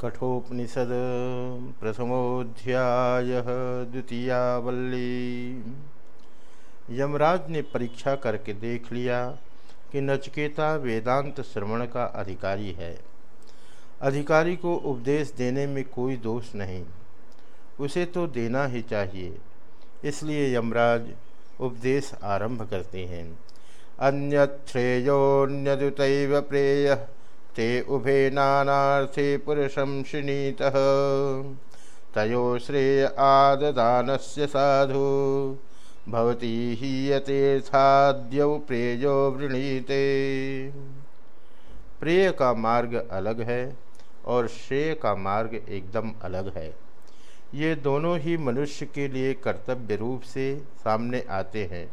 कठोपनिषद प्रथमोध्याय द्वितीया वल्ली यमराज ने परीक्षा करके देख लिया कि नचकेता वेदांत श्रवण का अधिकारी है। अधिकारी को उपदेश देने में कोई दोष नहीं। उसे तो देना ही चाहिए। इसलिए यमराज उपदेश आरंभ करते हैं। अन्यश्रेयोन्यदुत प्रेय ते उभे नानार्थे पुरुषं शिनीतः। तयो श्रेय आददानस्य साधु। भवती हीयतीर्थाद्यौ प्रेयो वृणीते। प्रेय का मार्ग अलग है और श्रेय का मार्ग एकदम अलग है। ये दोनों ही मनुष्य के लिए कर्तव्य रूप से सामने आते हैं,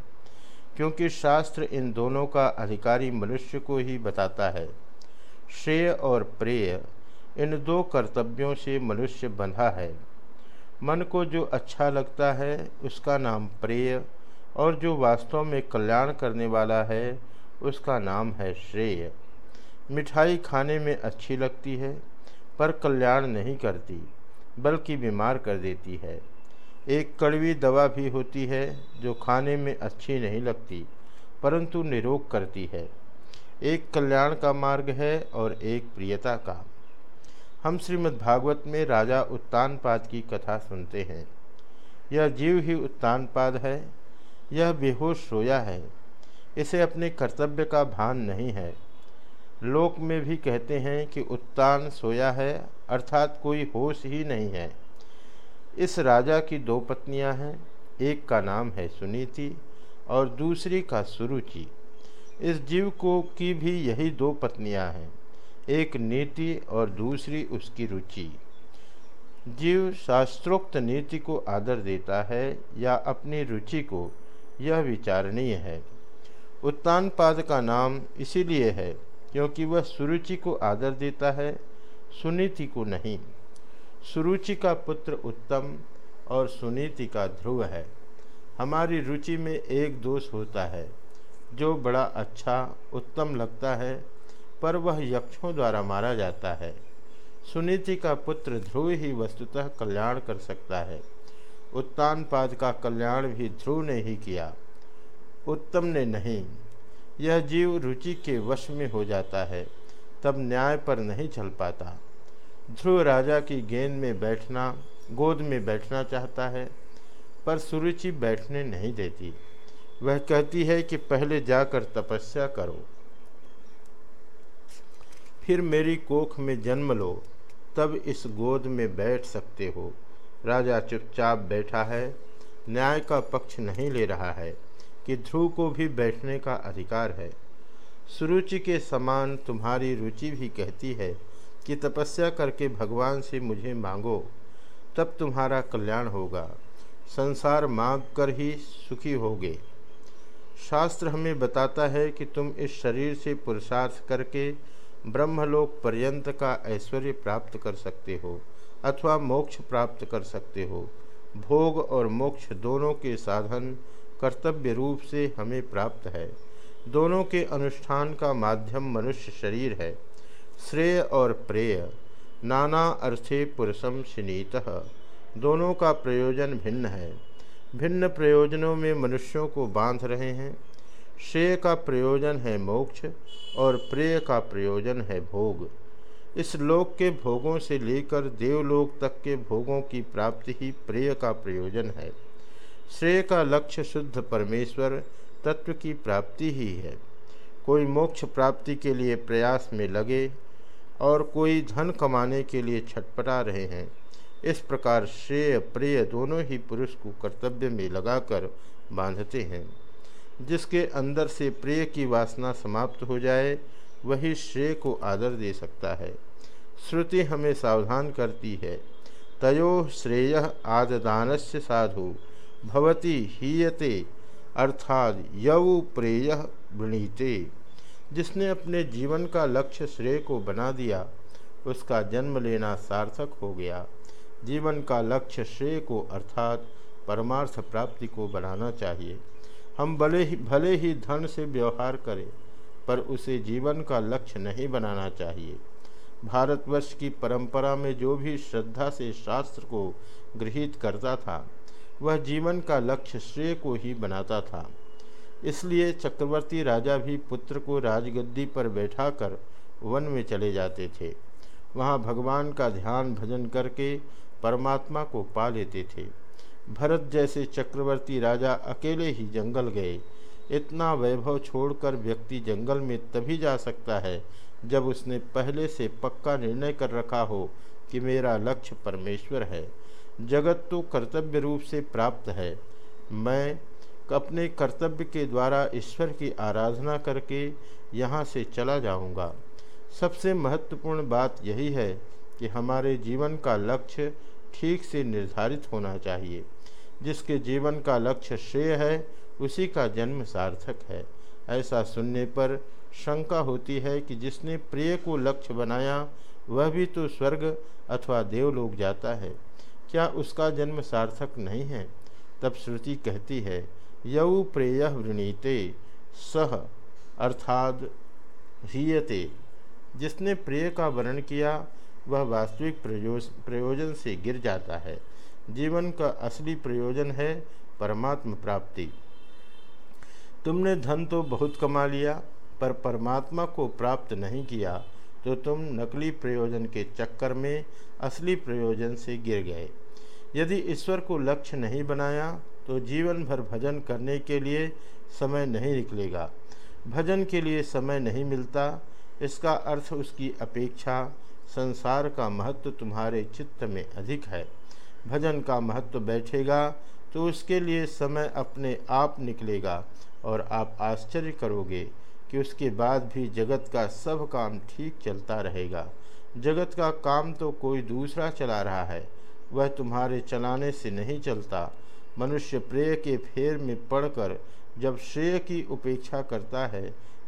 क्योंकि शास्त्र इन दोनों का अधिकारी मनुष्य को ही बताता है। श्रेय और प्रेय इन दो कर्तव्यों से मनुष्य बंधा है। मन को जो अच्छा लगता है, उसका नाम प्रेय और जो वास्तव में कल्याण करने वाला है, उसका नाम है श्रेय। मिठाई खाने में अच्छी लगती है, पर कल्याण नहीं करती, बल्कि बीमार कर देती है। एक कड़वी दवा भी होती है, जो खाने में अच्छी नहीं लगती, परंतु निरोग करती है। एक कल्याण का मार्ग है और एक प्रियता का। हम श्रीमद् भागवत में राजा उत्तानपाद की कथा सुनते हैं। यह जीव ही उत्तानपाद है, यह बेहोश सोया है, इसे अपने कर्तव्य का भान नहीं है। लोक में भी कहते हैं कि उत्तान सोया है, अर्थात कोई होश ही नहीं है। इस राजा की दो पत्नियाँ हैं, एक का नाम है सुनीति और दूसरी का सुरुचि। इस जीव को की भी यही दो पत्नियाँ हैं, एक नीति और दूसरी उसकी रुचि। जीव शास्त्रोक्त नीति को आदर देता है या अपनी रुचि को, यह विचारणीय है। उत्तानपाद का नाम इसीलिए है क्योंकि वह सुरुचि को आदर देता है, सुनीति को नहीं। सुरुचि का पुत्र उत्तम और सुनीति का ध्रुव है। हमारी रुचि में एक दोष होता है। जो बड़ा अच्छा उत्तम लगता है, पर वह यक्षों द्वारा मारा जाता है। सुनीति का पुत्र ध्रुव ही वस्तुतः कल्याण कर सकता है। उत्तानपाद का कल्याण भी ध्रुव ने ही किया। उत्तम ने नहीं। यह जीव रुचि के वश में हो जाता है, तब न्याय पर नहीं चल पाता। ध्रुव राजा की गेंद में बैठना, गोद में बैठना चाहता है, पर सुरुचि बैठने नहीं देती। वह कहती है कि पहले जाकर तपस्या करो। फिर मेरी कोख में जन्म लो, तब इस गोद में बैठ सकते हो। राजा चुपचाप बैठा है। न्याय का पक्ष नहीं ले रहा है कि ध्रुव को भी बैठने का अधिकार है। सुरुचि के समान तुम्हारी रुचि भी कहती है कि तपस्या करके भगवान से मुझे मांगो, तब तुम्हारा कल्याण होगा। संसार मांग कर ही सुखी होगे। शास्त्र हमें बताता है कि तुम इस शरीर से पुरुषार्थ करके ब्रह्मलोक पर्यंत का ऐश्वर्य प्राप्त कर सकते हो, अथवा मोक्ष प्राप्त कर सकते हो। भोग और मोक्ष दोनों के साधन कर्तव्य रूप से हमें प्राप्त है। दोनों के अनुष्ठान का माध्यम मनुष्य शरीर है। श्रेय और प्रेय, नाना अर्थे पुरुषम शिनीत, दोनों का प्रयोजन भिन्न है। भिन्न प्रयोजनों में मनुष्यों को बाँध रहे हैं। श्रेय का प्रयोजन है मोक्ष और प्रेय का प्रयोजन है भोग। इस लोक के भोगों से लेकर देवलोक तक के भोगों की प्राप्ति ही प्रेय का प्रयोजन है। श्रेय का लक्ष्य शुद्ध परमेश्वर तत्व की प्राप्ति ही है। कोई मोक्ष प्राप्ति के लिए प्रयास में लगे और कोई धन कमाने के लिए छटपटा रहे हैं। इस प्रकार श्रेय, प्रिय दोनों ही पुरुष को कर्तव्य में लगाकर बांधते हैं। जिसके अंदर से प्रिय की वासना समाप्त हो जाए, वही श्रेय को आदर दे सकता है। श्रुति हमें सावधान करती है, तयो श्रेय आददान से साधु, भवती हीयते अर्थात यव प्रेय वृणीते। जिसने अपने जीवन का लक्ष्य श्रेय को बना दिया, उसका जन्म लेना सार्थक हो गया। जीवन का लक्ष्य श्रेय को अर्थात परमार्थ प्राप्ति को बनाना चाहिए। हम भले ही भले ही धन से व्यवहार करें, पर उसे जीवन का लक्ष्य नहीं बनाना चाहिए। भारतवर्ष की परंपरा में जो भी श्रद्धा से शास्त्र को गृहित करता था, वह जीवन का लक्ष्य श्रेय को ही बनाता था। इसलिए चक्रवर्ती राजा भी पुत्र को राजगद्दी पर बैठाकर वन में चले जाते थे। वहाँ भगवान का ध्यान भजन करके परमात्मा को पा लेते थे। भरत जैसे चक्रवर्ती राजा अकेले ही जंगल गए। इतना वैभव छोड़कर व्यक्ति जंगल में तभी जा सकता है, जब उसने पहले से पक्का निर्णय कर रखा हो कि मेरा लक्ष्य परमेश्वर है। जगत तो कर्तव्य रूप से प्राप्त है। मैं अपने कर्तव्य के द्वारा ईश्वर की आराधना करके यहाँ से चला जाऊँगा। सबसे महत्वपूर्ण बात यही है कि हमारे जीवन का लक्ष्य ठीक से निर्धारित होना चाहिए। जिसके जीवन का लक्ष्य श्रेय है, उसी का जन्म सार्थक है। ऐसा सुनने पर शंका होती है कि जिसने प्रिय को लक्ष्य बनाया, वह भी तो स्वर्ग अथवा देवलोक जाता है। क्या उसका जन्म सार्थक नहीं है? तब श्रुति कहती है यऊ प्रेय वृणीते सह अर्थात हीयते। जिसने प्रिय का वर्णन किया वह वास्तविक प्रयोज, प्रयोजन से गिर जाता है। जीवन का असली प्रयोजन है परमात्म प्राप्ति। तुमने धन तो बहुत कमा लिया, पर परमात्मा को प्राप्त नहीं किया तो तुम नकली प्रयोजन के चक्कर में असली प्रयोजन से गिर गए। यदि ईश्वर को लक्ष्य नहीं बनाया तो जीवन भर भजन करने के लिए समय नहीं निकलेगा। भजन के लिए समय नहीं मिलता, इसका अर्थ उसकी अपेक्षा संसार का महत्व तुम्हारे चित्त में अधिक है। भजन का महत्व बैठेगा तो उसके लिए समय अपने आप निकलेगा और आप आश्चर्य करोगे कि उसके बाद भी जगत का सब काम ठीक चलता रहेगा। जगत का काम तो कोई दूसरा चला रहा है, वह तुम्हारे चलाने से नहीं चलता। मनुष्य प्रेय के फेर में पड़कर जब श्रेय की उपेक्षा करता है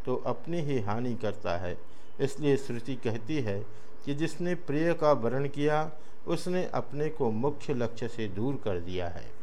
तो अपनी ही हानि करता है। इसलिए श्रुति कहती है कि जिसने प्रिय का वर्ण किया, उसने अपने को मुख्य लक्ष्य से दूर कर दिया है।